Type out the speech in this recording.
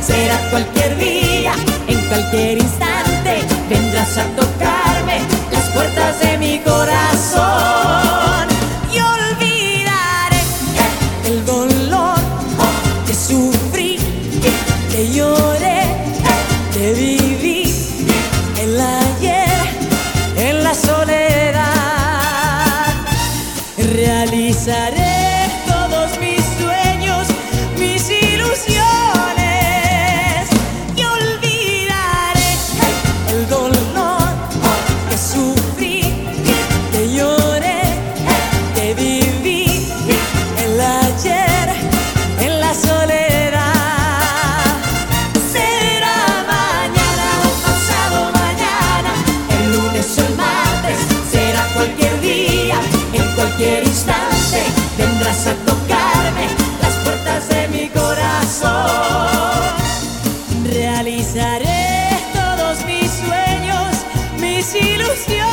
será cualquier día, en cualquier instante, vendrás a tocarme el dolor que sufrí, que lloré, que viví el ayer en la soledad. Será mañana o pasado mañana, el lunes o el martes, mis ilusiones.